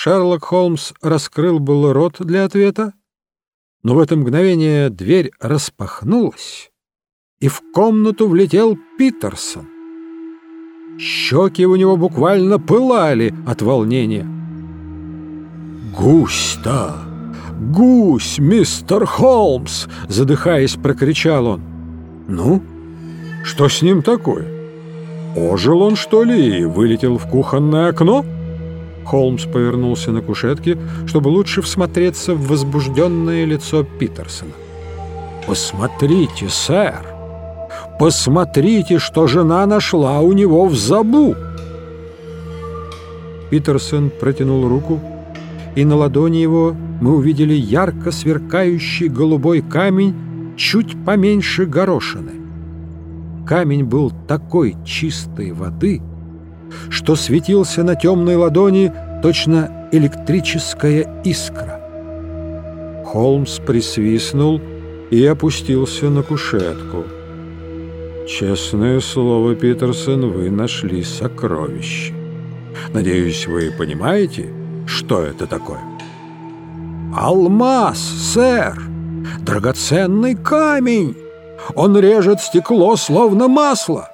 Шерлок Холмс раскрыл был рот для ответа, но в это мгновение дверь распахнулась, и в комнату влетел Питерсон. Щеки у него буквально пылали от волнения. «Гусь-то! Гусь, мистер Холмс!» — задыхаясь, прокричал он. «Ну, что с ним такое? Ожил он, что ли, и вылетел в кухонное окно?» Холмс повернулся на кушетке, чтобы лучше всмотреться в возбужденное лицо Питерсона. «Посмотрите, сэр! Посмотрите, что жена нашла у него в забу!» Питерсон протянул руку, и на ладони его мы увидели ярко сверкающий голубой камень чуть поменьше горошины. Камень был такой чистой воды — что светился на темной ладони точно электрическая искра. Холмс присвистнул и опустился на кушетку. «Честное слово, Питерсон, вы нашли сокровище. Надеюсь, вы понимаете, что это такое?» «Алмаз, сэр! Драгоценный камень! Он режет стекло, словно масло!»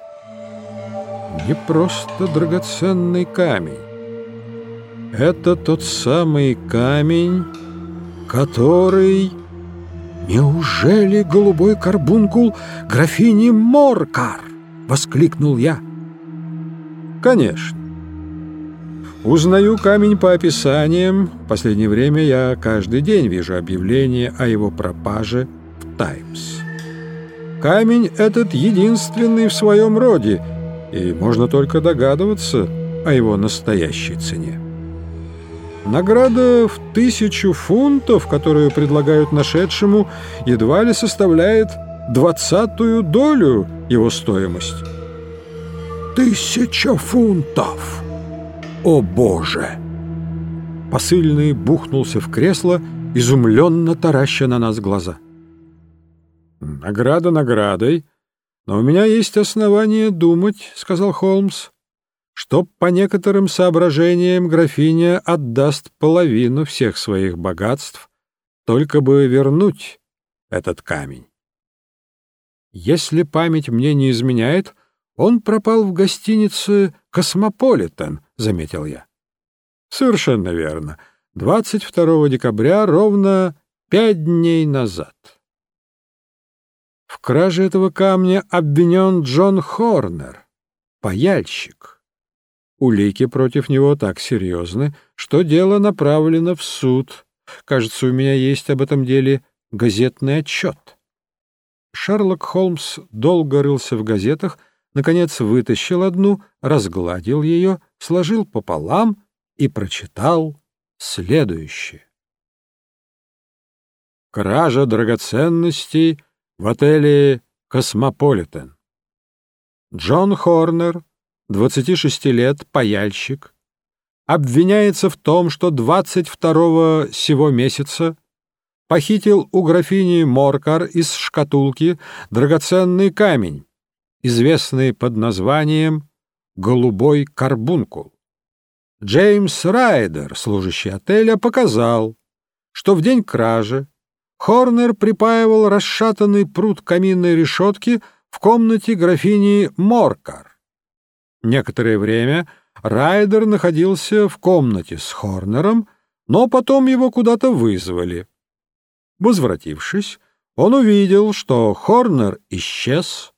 Не просто драгоценный камень. Это тот самый камень, который... «Неужели голубой карбункул графини Моркар?» — воскликнул я. «Конечно. Узнаю камень по описаниям. В последнее время я каждый день вижу объявление о его пропаже в «Таймс». Камень этот единственный в своем роде — и можно только догадываться о его настоящей цене. Награда в тысячу фунтов, которую предлагают нашедшему, едва ли составляет двадцатую долю его стоимости. «Тысяча фунтов! О, Боже!» Посыльный бухнулся в кресло, изумленно тараща на нас глаза. «Награда наградой», «Но у меня есть основания думать», — сказал Холмс, «что по некоторым соображениям графиня отдаст половину всех своих богатств, только бы вернуть этот камень. Если память мне не изменяет, он пропал в гостинице «Космополитен», — заметил я. Совершенно верно. 22 декабря ровно пять дней назад. В краже этого камня обвинен Джон Хорнер, паяльщик. Улики против него так серьезны, что дело направлено в суд. Кажется, у меня есть об этом деле газетный отчет. Шерлок Холмс долго рылся в газетах, наконец вытащил одну, разгладил ее, сложил пополам и прочитал следующее. Кража драгоценностей в отеле «Космополитен». Джон Хорнер, 26 лет, паяльщик, обвиняется в том, что 22 сего месяца похитил у графини Моркар из шкатулки драгоценный камень, известный под названием «Голубой карбункул». Джеймс Райдер, служащий отеля, показал, что в день кражи Хорнер припаивал расшатанный пруд каминной решетки в комнате графини Моркар. Некоторое время Райдер находился в комнате с Хорнером, но потом его куда-то вызвали. Возвратившись, он увидел, что Хорнер исчез,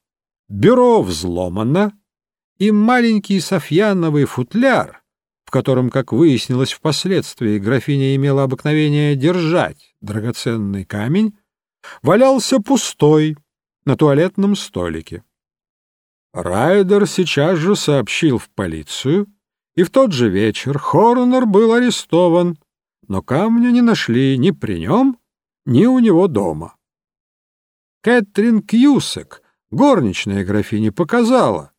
бюро взломано, и маленький софьяновый футляр, котором, как выяснилось впоследствии, графиня имела обыкновение держать драгоценный камень, валялся пустой на туалетном столике. Райдер сейчас же сообщил в полицию, и в тот же вечер Хорнер был арестован, но камня не нашли ни при нем, ни у него дома. Кэтрин Кьюсек, горничная графини, показала,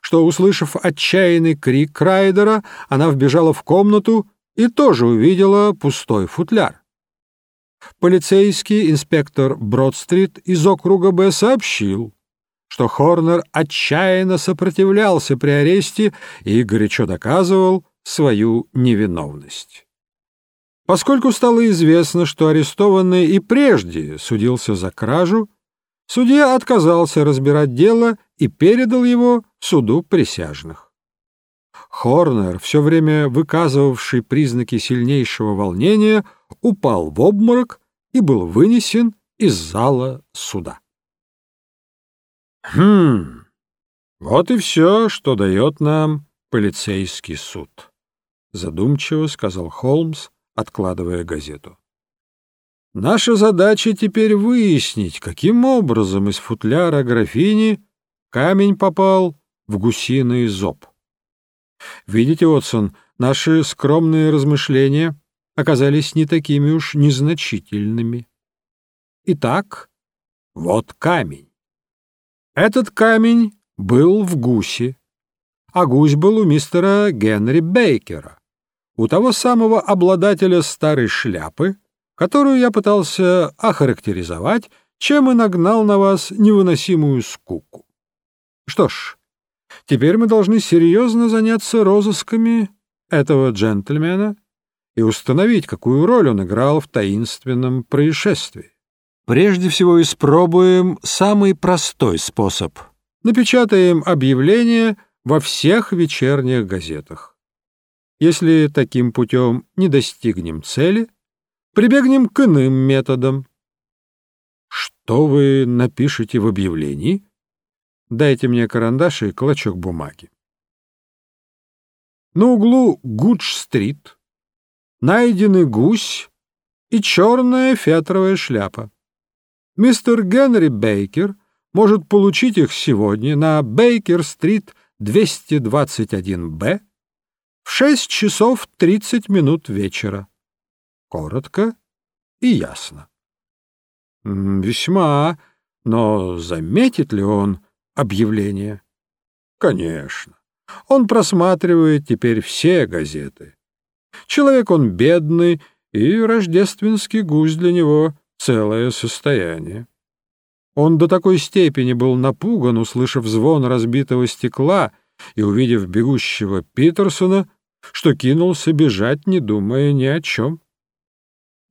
что, услышав отчаянный крик Райдера, она вбежала в комнату и тоже увидела пустой футляр. Полицейский инспектор Бродстрит из округа Б сообщил, что Хорнер отчаянно сопротивлялся при аресте и горячо доказывал свою невиновность. Поскольку стало известно, что арестованный и прежде судился за кражу, судья отказался разбирать дело и передал его суду присяжных. Хорнер, все время выказывавший признаки сильнейшего волнения, упал в обморок и был вынесен из зала суда. Хм, вот и все, что дает нам полицейский суд, задумчиво сказал Холмс, откладывая газету. Наша задача теперь выяснить, каким образом из футляра графини камень попал в гусиный зоб. Видите, Отсон, наши скромные размышления оказались не такими уж незначительными. Итак, вот камень. Этот камень был в гусе, а гусь был у мистера Генри Бейкера, у того самого обладателя старой шляпы, которую я пытался охарактеризовать, чем и нагнал на вас невыносимую скуку. Что ж, теперь мы должны серьезно заняться розысками этого джентльмена и установить, какую роль он играл в таинственном происшествии. Прежде всего испробуем самый простой способ. Напечатаем объявление во всех вечерних газетах. Если таким путем не достигнем цели, прибегнем к иным методам. Что вы напишете в объявлении? Дайте мне карандаш и клочок бумаги. На углу Гудж-стрит найдены гусь и черная фетровая шляпа. Мистер Генри Бейкер может получить их сегодня на Бейкер-стрит 221-Б в 6 часов 30 минут вечера. Коротко и ясно. Весьма, но заметит ли он объявление? Конечно. Он просматривает теперь все газеты. Человек он бедный, и рождественский гусь для него целое состояние. Он до такой степени был напуган, услышав звон разбитого стекла и увидев бегущего Питерсона, что кинулся бежать, не думая ни о чем.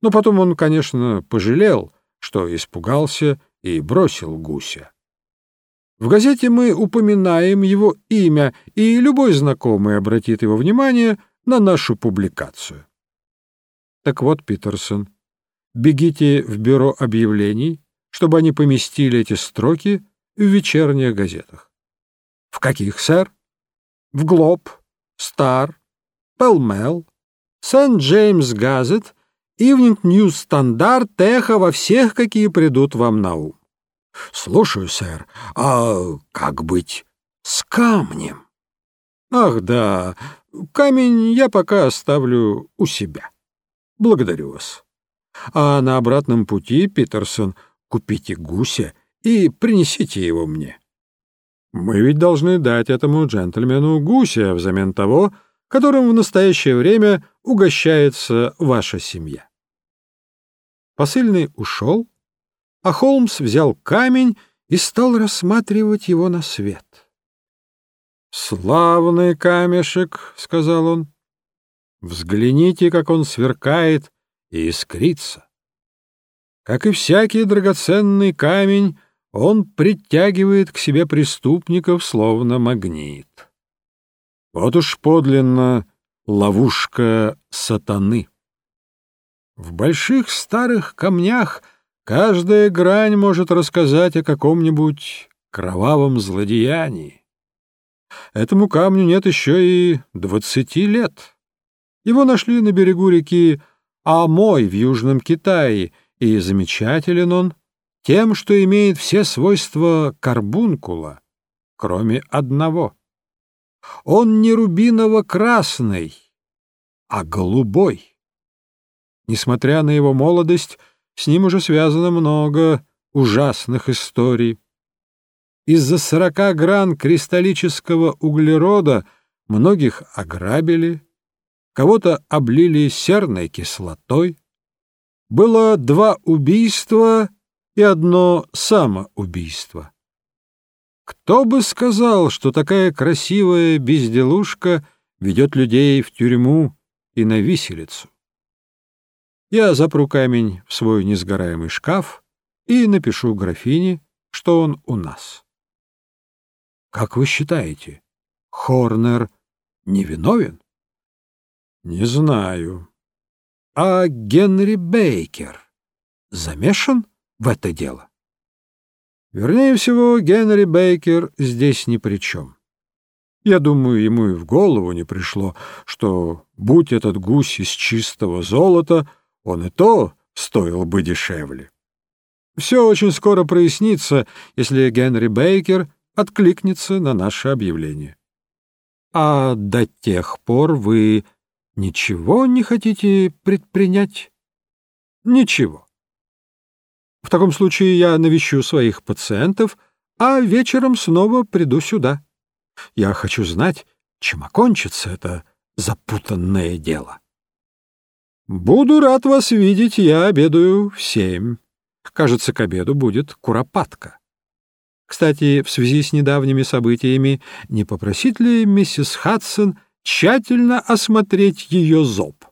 Но потом он, конечно, пожалел, что испугался и бросил гуся. В газете мы упоминаем его имя, и любой знакомый обратит его внимание на нашу публикацию. Так вот, Питерсон, бегите в бюро объявлений, чтобы они поместили эти строки в вечерних газетах. В каких, сэр? В Глоб, Стар, Пелмел, St. James's Gazette, Evening News Standard, Эхо во всех, какие придут вам на ум. Слушаю, сэр. А как быть с камнем? Ах, да, камень я пока оставлю у себя. Благодарю вас. А на обратном пути, Питерсон, купите гуся и принесите его мне. Мы ведь должны дать этому джентльмену гуся взамен того, которым в настоящее время угощается ваша семья. Посыльный ушел, а Холмс взял камень и стал рассматривать его на свет. «Славный камешек», — сказал он. «Взгляните, как он сверкает и искрится. Как и всякий драгоценный камень, он притягивает к себе преступников словно магнит. Вот уж подлинно ловушка сатаны. В больших старых камнях каждая грань может рассказать о каком-нибудь кровавом злодеянии. Этому камню нет еще и двадцати лет. Его нашли на берегу реки Амой в Южном Китае, и замечателен он тем, что имеет все свойства карбункула, кроме одного. Он не рубиново-красный, а голубой. Несмотря на его молодость, с ним уже связано много ужасных историй. Из-за сорока гран кристаллического углерода многих ограбили, кого-то облили серной кислотой. Было два убийства и одно самоубийство. Кто бы сказал, что такая красивая безделушка ведет людей в тюрьму и на виселицу? Я запру камень в свой несгораемый шкаф и напишу графине, что он у нас. Как вы считаете, Хорнер невиновен? Не знаю. А Генри Бейкер замешан в это дело? Вернее всего, Генри Бейкер здесь ни при чем. Я думаю, ему и в голову не пришло, что, будь этот гусь из чистого золота, он и то стоил бы дешевле. Все очень скоро прояснится, если Генри Бейкер откликнется на наше объявление. А до тех пор вы ничего не хотите предпринять? Ничего. В таком случае я навещу своих пациентов, а вечером снова приду сюда. Я хочу знать, чем окончится это запутанное дело. Буду рад вас видеть, я обедаю в семь. Кажется, к обеду будет куропатка. Кстати, в связи с недавними событиями, не попросит ли миссис Хадсон тщательно осмотреть ее зоб?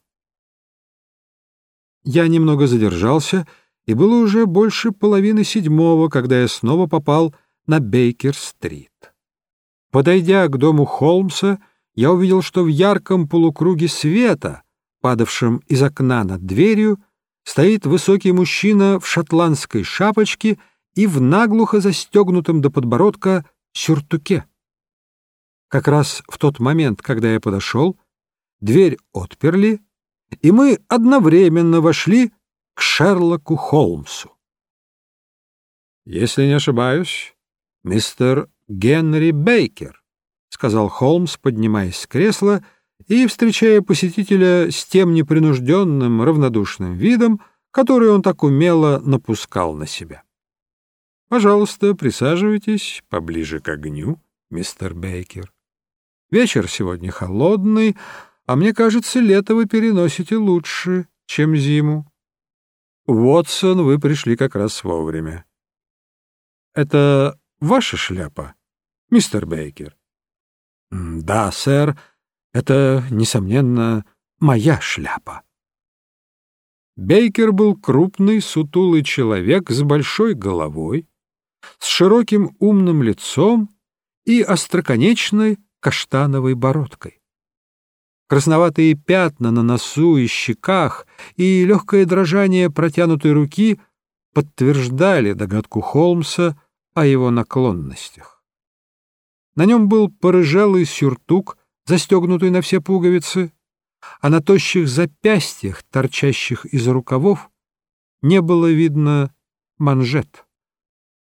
Я немного задержался, и было уже больше половины седьмого, когда я снова попал на Бейкер-стрит. Подойдя к дому Холмса, я увидел, что в ярком полукруге света, падавшем из окна над дверью, стоит высокий мужчина в шотландской шапочке и в наглухо застегнутом до подбородка сюртуке. Как раз в тот момент, когда я подошел, дверь отперли, и мы одновременно вошли к Шерлоку Холмсу. Если не ошибаюсь, мистер Генри Бейкер, — сказал Холмс, поднимаясь с кресла и встречая посетителя с тем непринужденным, равнодушным видом, который он так умело напускал на себя. — Пожалуйста, присаживайтесь поближе к огню, мистер Бейкер. Вечер сегодня холодный, а мне кажется, лето вы переносите лучше, чем зиму. Вотсон, вы пришли как раз вовремя. — Это ваша шляпа, мистер Бейкер? — Да, сэр, это, несомненно, моя шляпа. Бейкер был крупный, сутулый человек с большой головой, с широким умным лицом и остроконечной каштановой бородкой. Красноватые пятна на носу и щеках и легкое дрожание протянутой руки подтверждали догадку Холмса о его наклонностях. На нем был порыжалый сюртук, застегнутый на все пуговицы, а на тощих запястьях, торчащих из рукавов, не было видно манжет.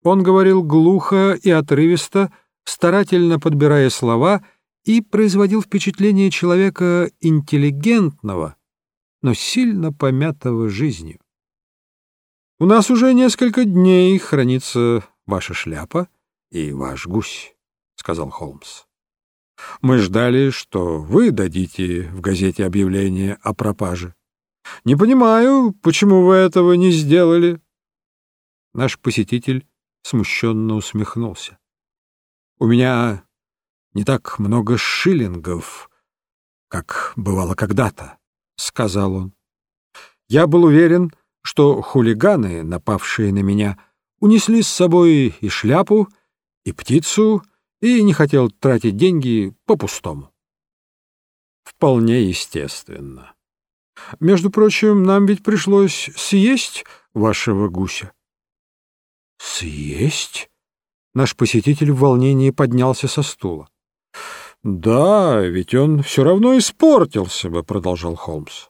Он говорил глухо и отрывисто, старательно подбирая слова, и производил впечатление человека интеллигентного, но сильно помятого жизнью. «У нас уже несколько дней хранится ваша шляпа и ваш гусь», — сказал Холмс. «Мы ждали, что вы дадите в газете объявление о пропаже. Не понимаю, почему вы этого не сделали». Наш посетитель смущенно усмехнулся. «У меня не так много шиллингов, как бывало когда-то», — сказал он. «Я был уверен, что хулиганы, напавшие на меня, — унесли с собой и шляпу, и птицу, и не хотел тратить деньги по-пустому. Вполне естественно. Между прочим, нам ведь пришлось съесть вашего гуся. Съесть? Наш посетитель в волнении поднялся со стула. Да, ведь он все равно испортился бы, продолжал Холмс.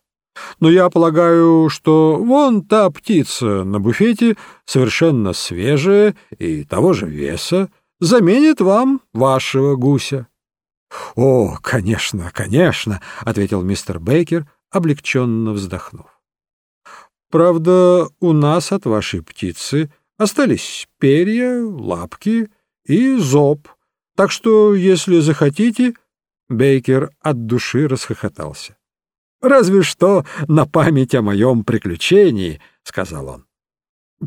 Но я полагаю, что вон та птица на буфете, совершенно свежая и того же веса, заменит вам вашего гуся. — О, конечно, конечно, — ответил мистер Бейкер, облегченно вздохнув. — Правда, у нас от вашей птицы остались перья, лапки и зоб, так что, если захотите... Бейкер от души расхохотался. «Разве что на память о моем приключении», — сказал он.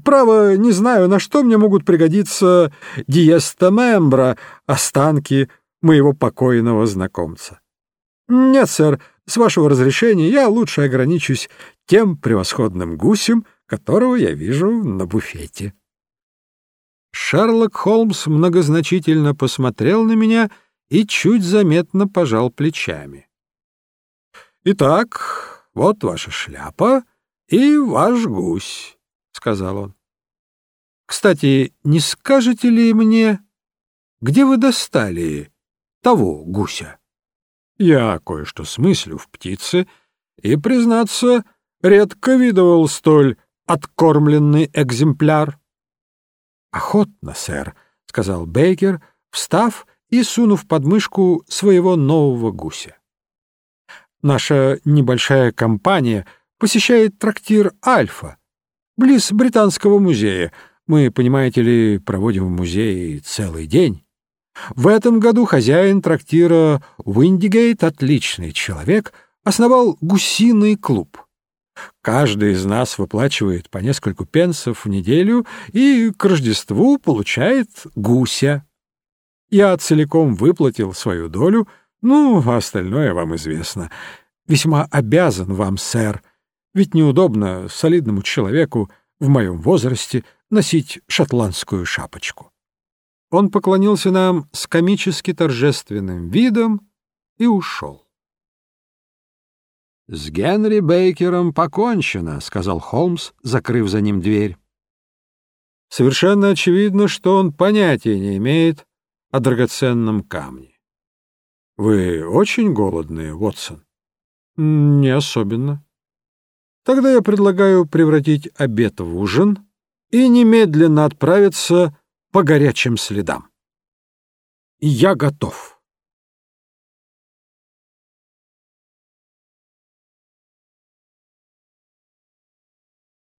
«Право, не знаю, на что мне могут пригодиться диестомембра, останки моего покойного знакомца. Нет, сэр, с вашего разрешения я лучше ограничусь тем превосходным гусем, которого я вижу на буфете. Шерлок Холмс многозначительно посмотрел на меня и чуть заметно пожал плечами. «Итак, вот ваша шляпа и ваш гусь», — сказал он. «Кстати, не скажете ли мне, где вы достали того гуся?» «Я кое-что смыслю в птице и, признаться, редко видывал столь откормленный экземпляр». «Охотно, сэр», — сказал Бейкер, встав и сунув под мышку своего нового гуся. «Наша небольшая компания посещает трактир «Альфа», близ Британского музея. Мы, понимаете ли, проводим в музее целый день. В этом году хозяин трактира Уиндигейт, отличный человек, основал гусиный клуб. Каждый из нас выплачивает по нескольку пенсов в неделю и к Рождеству получает гуся. Я целиком выплатил свою долю, ну, а остальное вам известно. Весьма обязан вам, сэр, ведь неудобно солидному человеку в моем возрасте носить шотландскую шапочку. Он поклонился нам с комически торжественным видом и ушел. «С Генри Бейкером покончено», — сказал Холмс, закрыв за ним дверь. Совершенно очевидно, что он понятия не имеет о драгоценном камне. «Вы очень голодные, Вотсон?» «Не особенно». «Тогда я предлагаю превратить обед в ужин и немедленно отправиться по горячим следам». «Я готов».